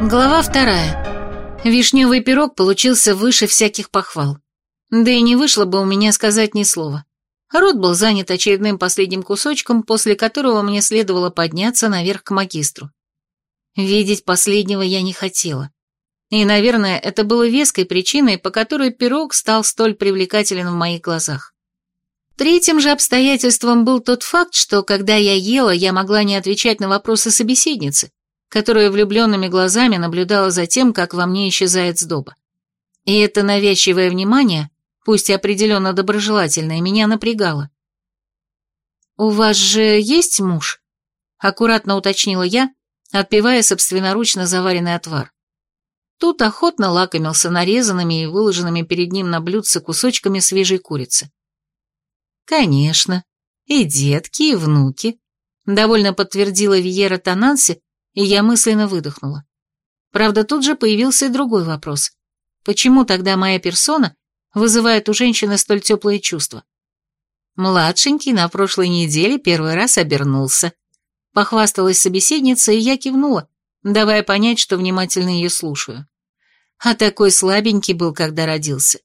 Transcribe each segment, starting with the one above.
Глава вторая. Вишневый пирог получился выше всяких похвал. Да и не вышло бы у меня сказать ни слова. Рот был занят очередным последним кусочком, после которого мне следовало подняться наверх к магистру. Видеть последнего я не хотела. И, наверное, это было веской причиной, по которой пирог стал столь привлекателен в моих глазах. Третьим же обстоятельством был тот факт, что, когда я ела, я могла не отвечать на вопросы собеседницы, которая влюбленными глазами наблюдала за тем, как во мне исчезает сдоба. И это навязчивое внимание, пусть и определенно доброжелательное, меня напрягало. «У вас же есть муж?» — аккуратно уточнила я, отпивая собственноручно заваренный отвар. Тут охотно лакомился нарезанными и выложенными перед ним на блюдце кусочками свежей курицы. «Конечно, и детки, и внуки», — довольно подтвердила Виера Тананси, и я мысленно выдохнула. Правда, тут же появился и другой вопрос. Почему тогда моя персона вызывает у женщины столь теплые чувства? Младшенький на прошлой неделе первый раз обернулся. Похвасталась собеседница, и я кивнула, давая понять, что внимательно ее слушаю. А такой слабенький был, когда родился.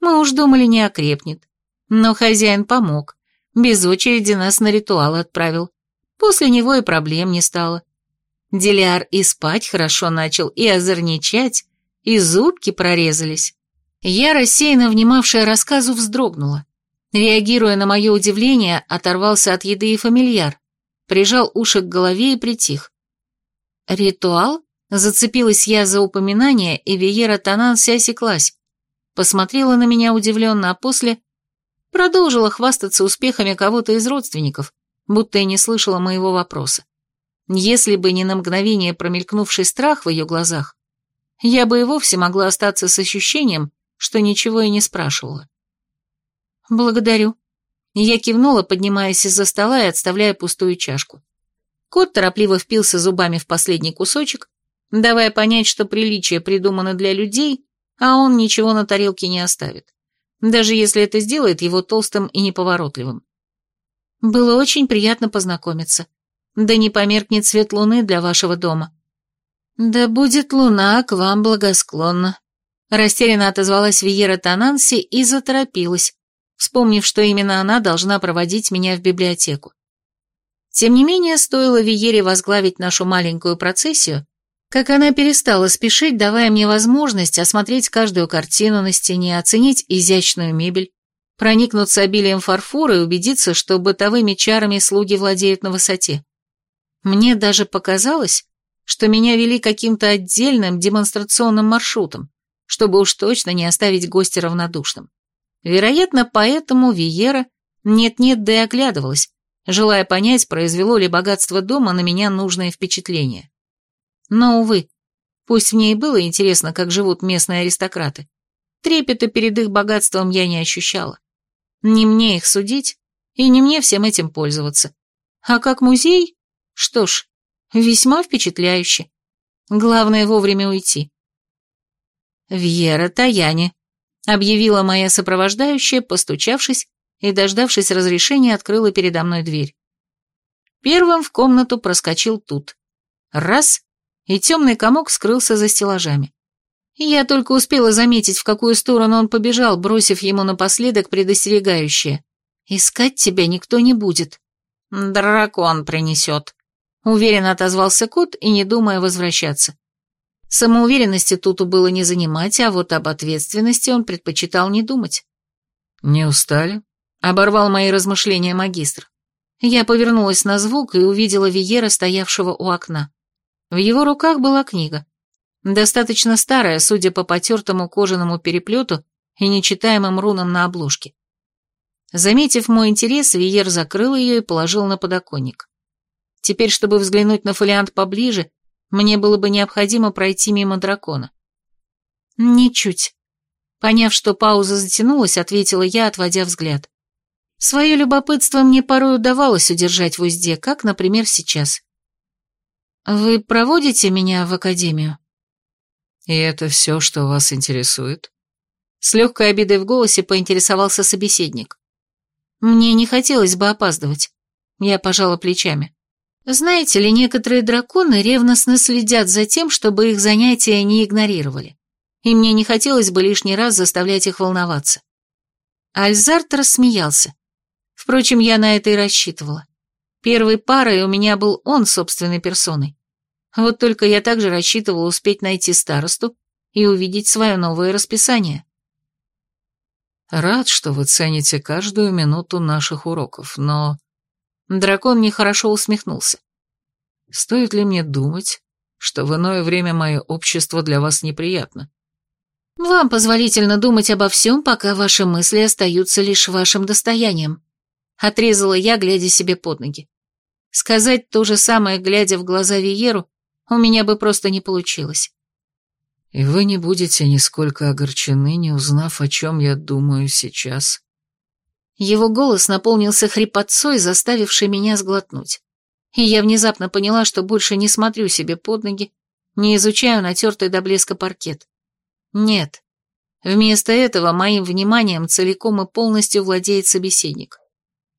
Мы уж думали, не окрепнет. Но хозяин помог. Без очереди нас на ритуал отправил. После него и проблем не стало. Диляр и спать хорошо начал, и озорничать, и зубки прорезались. Я, рассеянно внимавшая рассказу, вздрогнула. Реагируя на мое удивление, оторвался от еды и фамильяр, прижал уши к голове и притих. «Ритуал?» Зацепилась я за упоминание, и Виера Тананси осеклась. Посмотрела на меня удивленно, а после продолжила хвастаться успехами кого-то из родственников, будто и не слышала моего вопроса. Если бы не на мгновение промелькнувший страх в ее глазах, я бы и вовсе могла остаться с ощущением, что ничего и не спрашивала. «Благодарю». Я кивнула, поднимаясь из-за стола и отставляя пустую чашку. Кот торопливо впился зубами в последний кусочек, давая понять, что приличие придумано для людей, а он ничего на тарелке не оставит, даже если это сделает его толстым и неповоротливым. Было очень приятно познакомиться. Да не померкнет свет луны для вашего дома. Да будет луна к вам благосклонна. Растерянно отозвалась Виера Тананси и заторопилась, вспомнив, что именно она должна проводить меня в библиотеку. Тем не менее, стоило Виере возглавить нашу маленькую процессию, как она перестала спешить, давая мне возможность осмотреть каждую картину на стене, оценить изящную мебель, проникнуться обилием фарфора и убедиться, что бытовыми чарами слуги владеют на высоте. Мне даже показалось, что меня вели каким-то отдельным демонстрационным маршрутом, чтобы уж точно не оставить гостя равнодушным. Вероятно, поэтому Виера нет-нет да и оглядывалась, желая понять, произвело ли богатство дома на меня нужное впечатление. Но, увы, пусть мне и было интересно, как живут местные аристократы, трепета перед их богатством я не ощущала. Не мне их судить, и не мне всем этим пользоваться. А как музей, что ж, весьма впечатляюще. Главное вовремя уйти. «Вьера Таяни», — объявила моя сопровождающая, постучавшись и, дождавшись разрешения, открыла передо мной дверь. Первым в комнату проскочил тут. Раз, и темный комок скрылся за стеллажами. Я только успела заметить, в какую сторону он побежал, бросив ему напоследок предостерегающее. «Искать тебя никто не будет. Дракон принесет», Уверенно отозвался кот и не думая возвращаться. Самоуверенности Туту было не занимать, а вот об ответственности он предпочитал не думать. «Не устали?» — оборвал мои размышления магистр. Я повернулась на звук и увидела Виера, стоявшего у окна. В его руках была книга. Достаточно старая, судя по потертому кожаному переплету и нечитаемым рунам на обложке. Заметив мой интерес, Виер закрыл ее и положил на подоконник. Теперь, чтобы взглянуть на фолиант поближе, мне было бы необходимо пройти мимо дракона. Ничуть. Поняв, что пауза затянулась, ответила я, отводя взгляд. Свое любопытство мне порой удавалось удержать в узде, как, например, сейчас. «Вы проводите меня в академию?» «И это все, что вас интересует?» С легкой обидой в голосе поинтересовался собеседник. «Мне не хотелось бы опаздывать». Я пожала плечами. Знаете ли, некоторые драконы ревностно следят за тем, чтобы их занятия не игнорировали, и мне не хотелось бы лишний раз заставлять их волноваться. Альзарт рассмеялся. Впрочем, я на это и рассчитывала. Первой парой у меня был он собственной персоной. Вот только я также рассчитывала успеть найти старосту и увидеть свое новое расписание. Рад, что вы цените каждую минуту наших уроков, но Дракон нехорошо усмехнулся. «Стоит ли мне думать, что в иное время мое общество для вас неприятно?» «Вам позволительно думать обо всем, пока ваши мысли остаются лишь вашим достоянием», — отрезала я, глядя себе под ноги. Сказать то же самое, глядя в глаза Виеру, у меня бы просто не получилось. «И вы не будете нисколько огорчены, не узнав, о чем я думаю сейчас?» Его голос наполнился хрипотцой, заставившей меня сглотнуть. И я внезапно поняла, что больше не смотрю себе под ноги, не изучаю натертый до блеска паркет. Нет. Вместо этого моим вниманием целиком и полностью владеет собеседник.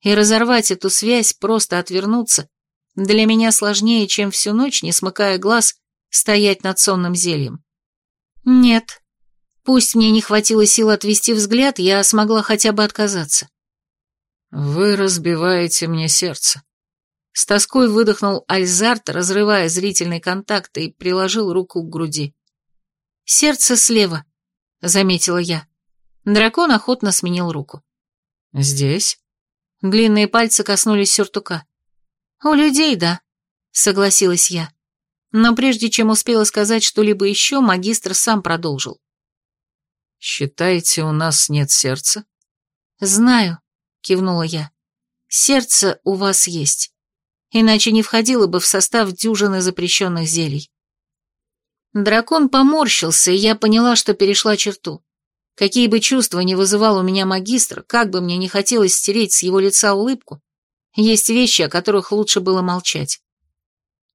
И разорвать эту связь, просто отвернуться, для меня сложнее, чем всю ночь, не смыкая глаз, стоять над сонным зельем. Нет. Пусть мне не хватило сил отвести взгляд, я смогла хотя бы отказаться. «Вы разбиваете мне сердце». С тоской выдохнул Альзарт, разрывая зрительный контакт, и приложил руку к груди. «Сердце слева», — заметила я. Дракон охотно сменил руку. «Здесь?» Длинные пальцы коснулись сюртука. «У людей, да», — согласилась я. Но прежде чем успела сказать что-либо еще, магистр сам продолжил. «Считаете, у нас нет сердца?» «Знаю», — кивнула я. «Сердце у вас есть, иначе не входило бы в состав дюжины запрещенных зелий». Дракон поморщился, и я поняла, что перешла черту. Какие бы чувства ни вызывал у меня магистр, как бы мне не хотелось стереть с его лица улыбку, есть вещи, о которых лучше было молчать.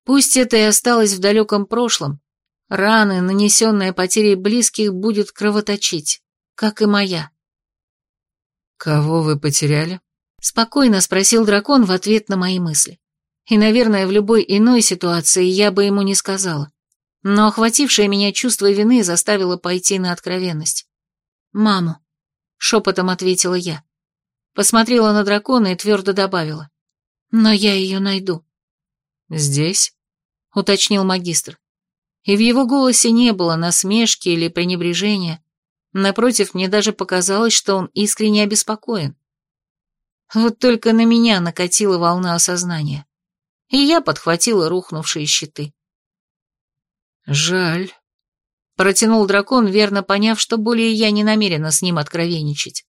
Пусть это и осталось в далеком прошлом, раны, нанесенные потерей близких, будет кровоточить, как и моя. «Кого вы потеряли?» Спокойно спросил дракон в ответ на мои мысли. И, наверное, в любой иной ситуации я бы ему не сказала. Но охватившее меня чувство вины заставило пойти на откровенность. «Маму», — шепотом ответила я. Посмотрела на дракона и твердо добавила. «Но я ее найду». «Здесь?» — уточнил магистр. И в его голосе не было насмешки или пренебрежения, Напротив, мне даже показалось, что он искренне обеспокоен. Вот только на меня накатила волна осознания, и я подхватила рухнувшие щиты. «Жаль», — протянул дракон, верно поняв, что более я не намерена с ним откровенничать.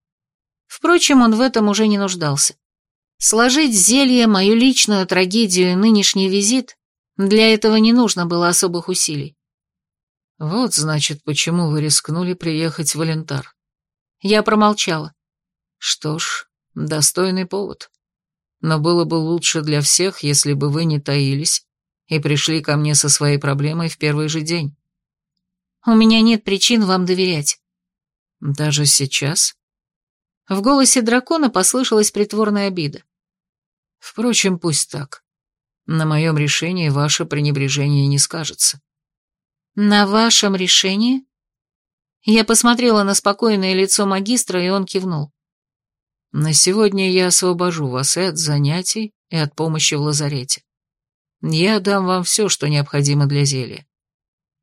Впрочем, он в этом уже не нуждался. Сложить зелье, мою личную трагедию и нынешний визит, для этого не нужно было особых усилий. «Вот, значит, почему вы рискнули приехать в Валентар». Я промолчала. «Что ж, достойный повод. Но было бы лучше для всех, если бы вы не таились и пришли ко мне со своей проблемой в первый же день». «У меня нет причин вам доверять». «Даже сейчас?» В голосе дракона послышалась притворная обида. «Впрочем, пусть так. На моем решении ваше пренебрежение не скажется». «На вашем решении?» Я посмотрела на спокойное лицо магистра, и он кивнул. «На сегодня я освобожу вас и от занятий, и от помощи в лазарете. Я дам вам все, что необходимо для зелья.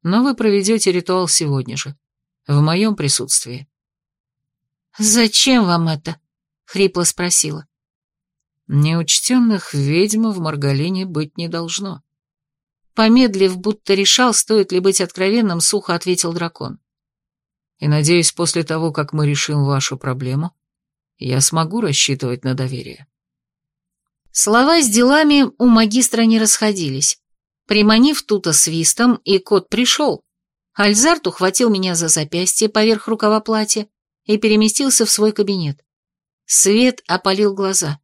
Но вы проведете ритуал сегодня же, в моем присутствии». «Зачем вам это?» — хрипло спросила. «Неучтенных ведьм в Маргалине быть не должно». Помедлив, будто решал, стоит ли быть откровенным, сухо ответил дракон. И надеюсь, после того, как мы решим вашу проблему, я смогу рассчитывать на доверие. Слова с делами у магистра не расходились. Приманив тута свистом, и кот пришел. Альзарт ухватил меня за запястье поверх рукава платья и переместился в свой кабинет. Свет опалил глаза.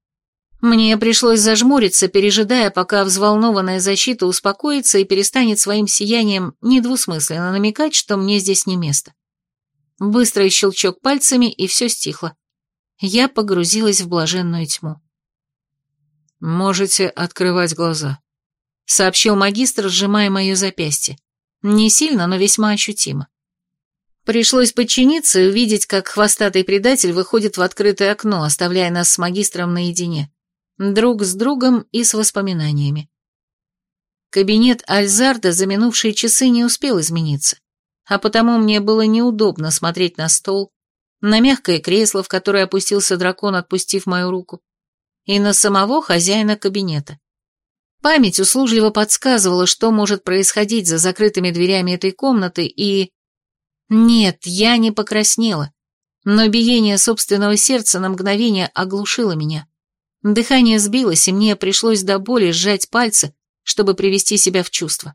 Мне пришлось зажмуриться, пережидая, пока взволнованная защита успокоится и перестанет своим сиянием недвусмысленно намекать, что мне здесь не место. Быстрый щелчок пальцами, и все стихло. Я погрузилась в блаженную тьму. «Можете открывать глаза», сообщил магистр, сжимая мое запястье. Не сильно, но весьма ощутимо. Пришлось подчиниться и увидеть, как хвостатый предатель выходит в открытое окно, оставляя нас с магистром наедине. Друг с другом и с воспоминаниями. Кабинет Альзарда за минувшие часы не успел измениться, а потому мне было неудобно смотреть на стол, на мягкое кресло, в которое опустился дракон, отпустив мою руку, и на самого хозяина кабинета. Память услужливо подсказывала, что может происходить за закрытыми дверями этой комнаты, и... Нет, я не покраснела, но биение собственного сердца на мгновение оглушило меня. Дыхание сбилось, и мне пришлось до боли сжать пальцы, чтобы привести себя в чувство.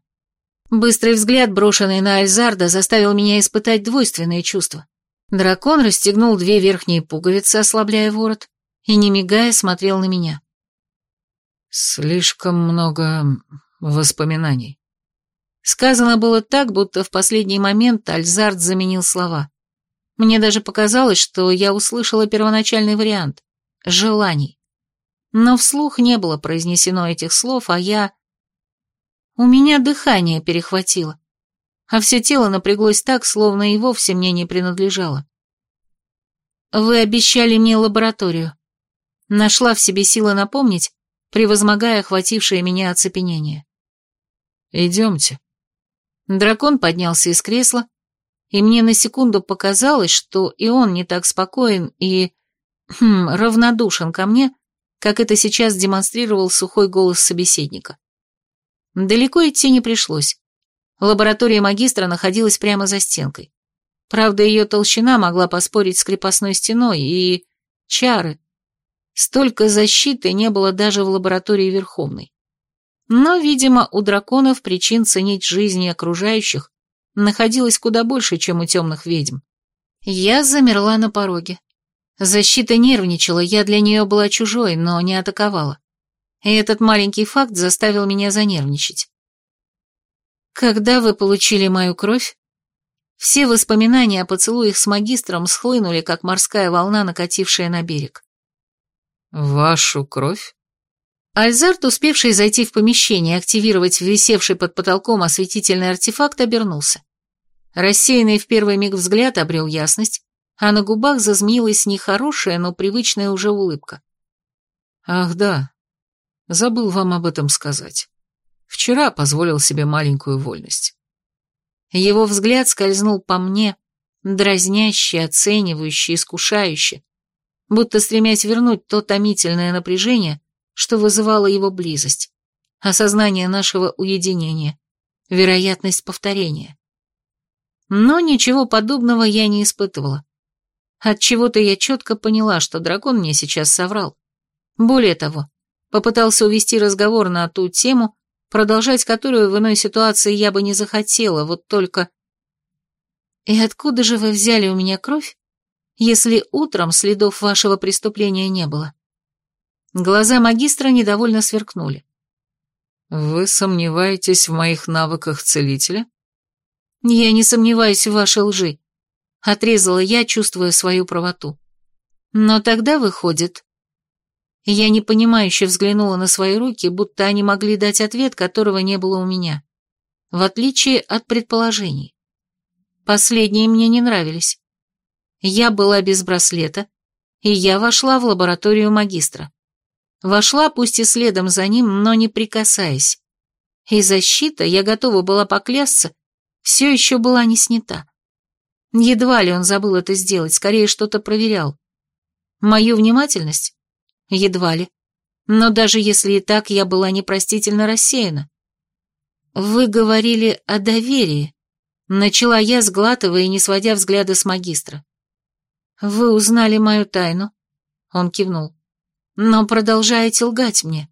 Быстрый взгляд, брошенный на Альзарда, заставил меня испытать двойственные чувства. Дракон расстегнул две верхние пуговицы, ослабляя ворот, и, не мигая, смотрел на меня. «Слишком много воспоминаний». Сказано было так, будто в последний момент Альзард заменил слова. Мне даже показалось, что я услышала первоначальный вариант — желаний. Но вслух не было произнесено этих слов, а я... У меня дыхание перехватило, а все тело напряглось так, словно и вовсе мне не принадлежало. Вы обещали мне лабораторию. Нашла в себе силы напомнить, превозмогая охватившее меня оцепенение. «Идемте». Дракон поднялся из кресла, и мне на секунду показалось, что и он не так спокоен и... Хм, равнодушен ко мне, как это сейчас демонстрировал сухой голос собеседника. Далеко идти не пришлось. Лаборатория магистра находилась прямо за стенкой. Правда, ее толщина могла поспорить с крепостной стеной, и... чары. Столько защиты не было даже в лаборатории Верховной. Но, видимо, у драконов причин ценить жизни окружающих находилось куда больше, чем у темных ведьм. Я замерла на пороге. Защита нервничала, я для нее была чужой, но не атаковала. И этот маленький факт заставил меня занервничать. «Когда вы получили мою кровь?» Все воспоминания о поцелуях с магистром схлынули, как морская волна, накатившая на берег. «Вашу кровь?» Альзарт, успевший зайти в помещение и активировать висевший под потолком осветительный артефакт, обернулся. Рассеянный в первый миг взгляд обрел ясность, а на губах зазмеилась нехорошая, но привычная уже улыбка. «Ах да, забыл вам об этом сказать. Вчера позволил себе маленькую вольность». Его взгляд скользнул по мне, дразняще, оценивающе, искушающе, будто стремясь вернуть то томительное напряжение, что вызывало его близость, осознание нашего уединения, вероятность повторения. Но ничего подобного я не испытывала. От чего то я четко поняла, что дракон мне сейчас соврал. Более того, попытался увести разговор на ту тему, продолжать которую в иной ситуации я бы не захотела, вот только... И откуда же вы взяли у меня кровь, если утром следов вашего преступления не было? Глаза магистра недовольно сверкнули. Вы сомневаетесь в моих навыках целителя? Я не сомневаюсь в вашей лжи, отрезала я, чувствуя свою правоту. Но тогда выходит, я непонимающе взглянула на свои руки, будто они могли дать ответ, которого не было у меня. В отличие от предположений. Последние мне не нравились. Я была без браслета, и я вошла в лабораторию магистра. Вошла, пусть и следом за ним, но не прикасаясь. И защита, я готова была поклясться, все еще была не снята. Едва ли он забыл это сделать, скорее что-то проверял. Мою внимательность? Едва ли. Но даже если и так, я была непростительно рассеяна. Вы говорили о доверии. Начала я, сглатывая и не сводя взгляда с магистра. Вы узнали мою тайну. Он кивнул. Но продолжаете лгать мне.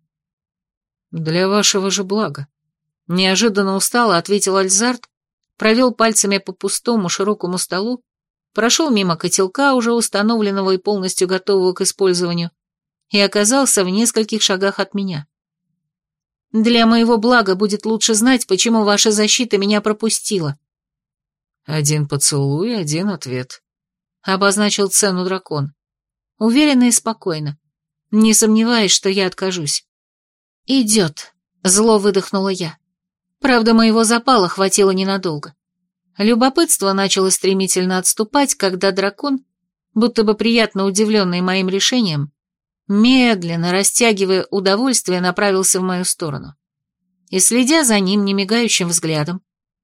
Для вашего же блага. Неожиданно устало ответил Альзард, провел пальцами по пустому широкому столу, прошел мимо котелка, уже установленного и полностью готового к использованию, и оказался в нескольких шагах от меня. Для моего блага будет лучше знать, почему ваша защита меня пропустила. Один поцелуй, один ответ. Обозначил цену дракон. Уверенно и спокойно, не сомневаясь, что я откажусь. Идет. Зло выдохнула я. Правда, моего запала хватило ненадолго. Любопытство начало стремительно отступать, когда дракон, будто бы приятно удивленный моим решением, медленно, растягивая удовольствие, направился в мою сторону. И, следя за ним немигающим взглядом,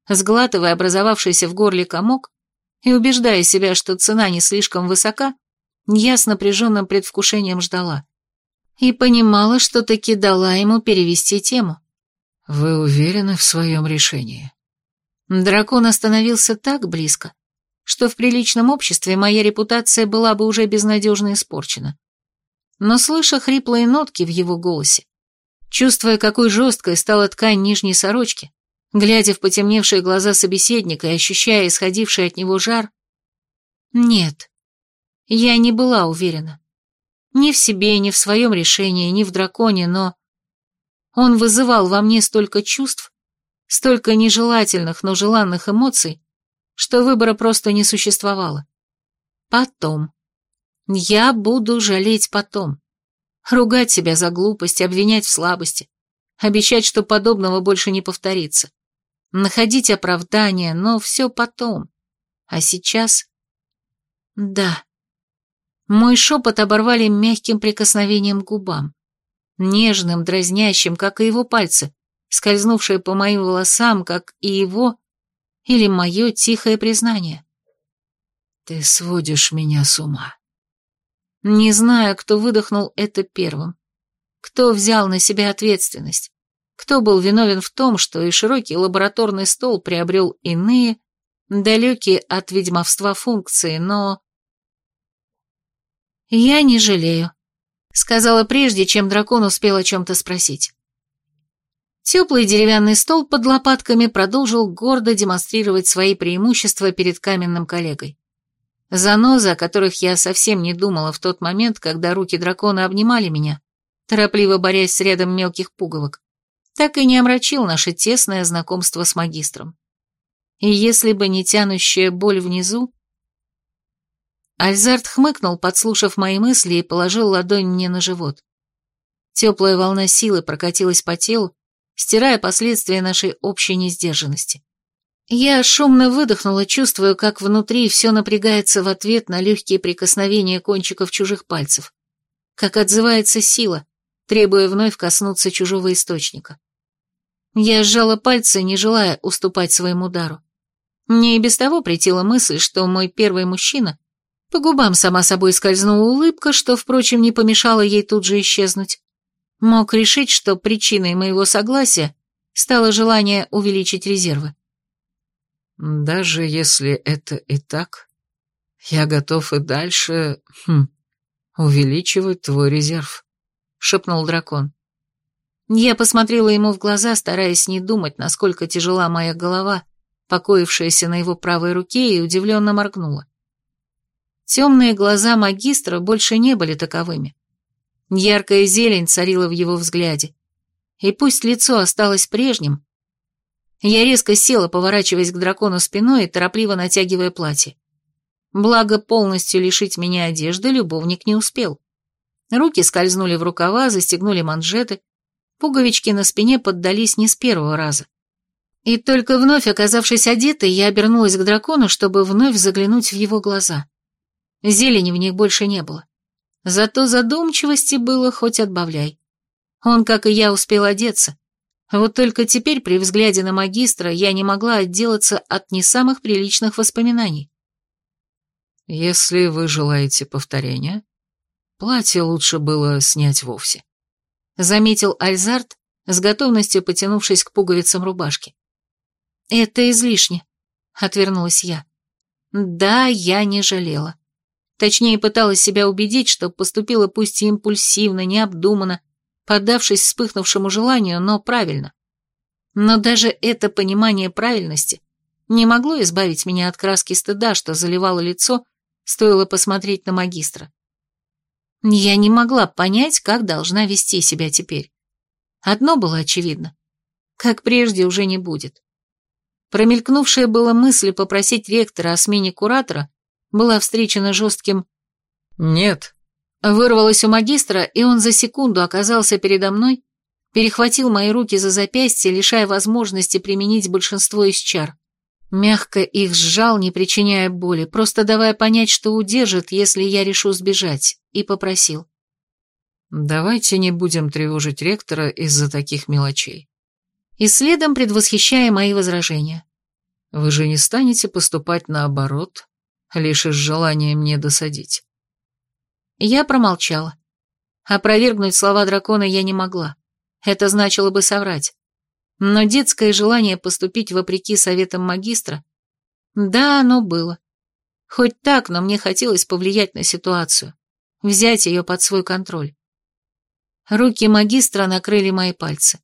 сглатывая образовавшийся в горле комок и убеждая себя, что цена не слишком высока, я с напряженным предвкушением ждала. И понимала, что таки дала ему перевести тему. «Вы уверены в своем решении?» Дракон остановился так близко, что в приличном обществе моя репутация была бы уже безнадежно испорчена. Но слыша хриплые нотки в его голосе, чувствуя, какой жесткой стала ткань нижней сорочки, глядя в потемневшие глаза собеседника и ощущая исходивший от него жар, нет, я не была уверена. Ни в себе, ни в своем решении, ни в драконе, но... Он вызывал во мне столько чувств, столько нежелательных, но желанных эмоций, что выбора просто не существовало. Потом. Я буду жалеть потом. Ругать себя за глупость, обвинять в слабости, обещать, что подобного больше не повторится. Находить оправдания, но все потом. А сейчас... Да. Мой шепот оборвали мягким прикосновением к губам. Нежным, дразнящим, как и его пальцы, скользнувшие по моим волосам, как и его, или мое тихое признание. «Ты сводишь меня с ума». Не знаю, кто выдохнул это первым, кто взял на себя ответственность, кто был виновен в том, что и широкий лабораторный стол приобрел иные, далекие от ведьмовства функции, но... «Я не жалею», — сказала прежде, чем дракон успел о чем-то спросить. Теплый деревянный стол под лопатками продолжил гордо демонстрировать свои преимущества перед каменным коллегой. Занозы, о которых я совсем не думала в тот момент, когда руки дракона обнимали меня, торопливо борясь с рядом мелких пуговок, так и не омрачил наше тесное знакомство с магистром. И если бы не тянущая боль внизу... Альзард хмыкнул, подслушав мои мысли, и положил ладонь мне на живот. Теплая волна силы прокатилась по телу, стирая последствия нашей общей несдержанности. Я шумно выдохнула, чувствуя, как внутри все напрягается в ответ на легкие прикосновения кончиков чужих пальцев, как отзывается сила, требуя вновь коснуться чужого источника. Я сжала пальцы, не желая уступать своему дару. Мне и без того притила мысль, что мой первый мужчина... По губам сама собой скользнула улыбка, что, впрочем, не помешало ей тут же исчезнуть мог решить, что причиной моего согласия стало желание увеличить резервы. Даже если это и так, я готов и дальше, хм, увеличивать твой резерв, шепнул дракон. Я посмотрела ему в глаза, стараясь не думать, насколько тяжела моя голова, покоившаяся на его правой руке, и удивленно моргнула. Темные глаза магистра больше не были таковыми. Яркая зелень царила в его взгляде. И пусть лицо осталось прежним, я резко села, поворачиваясь к дракону спиной и торопливо натягивая платье. Благо, полностью лишить меня одежды любовник не успел. Руки скользнули в рукава, застегнули манжеты, пуговички на спине поддались не с первого раза. И только вновь оказавшись одетой, я обернулась к дракону, чтобы вновь заглянуть в его глаза. Зелени в них больше не было. Зато задумчивости было хоть отбавляй. Он, как и я, успел одеться. Вот только теперь при взгляде на магистра я не могла отделаться от не самых приличных воспоминаний. Если вы желаете повторения, платье лучше было снять вовсе. Заметил Альзард, с готовностью потянувшись к пуговицам рубашки. «Это излишне», — отвернулась я. «Да, я не жалела. Точнее, пыталась себя убедить, что поступила пусть и импульсивно, необдуманно, поддавшись вспыхнувшему желанию, но правильно. Но даже это понимание правильности не могло избавить меня от краски стыда, что заливало лицо, стоило посмотреть на магистра. Я не могла понять, как должна вести себя теперь. Одно было очевидно. Как прежде уже не будет. Промелькнувшая была мысль попросить ректора о смене куратора была встречена жестким «Нет». Вырвалось у магистра, и он за секунду оказался передо мной, перехватил мои руки за запястье, лишая возможности применить большинство из чар. Мягко их сжал, не причиняя боли, просто давая понять, что удержит, если я решу сбежать, и попросил. «Давайте не будем тревожить ректора из-за таких мелочей». И следом предвосхищая мои возражения. «Вы же не станете поступать наоборот, лишь из желания мне досадить». Я промолчала. Опровергнуть слова дракона я не могла. Это значило бы соврать. Но детское желание поступить вопреки советам магистра, да, оно было. Хоть так, но мне хотелось повлиять на ситуацию, взять ее под свой контроль. Руки магистра накрыли мои пальцы.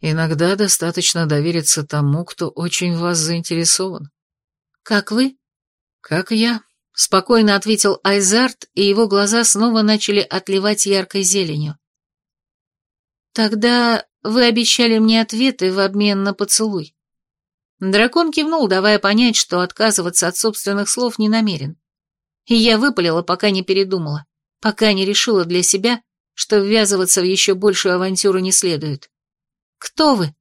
Иногда достаточно довериться тому, кто очень в вас заинтересован. Как вы? Как я, спокойно ответил Айзарт, и его глаза снова начали отливать яркой зеленью. Тогда вы обещали мне ответы в обмен на поцелуй. Дракон кивнул, давая понять, что отказываться от собственных слов не намерен. И я выпалила, пока не передумала, пока не решила для себя, что ввязываться в еще большую авантюру не следует. «Кто вы?»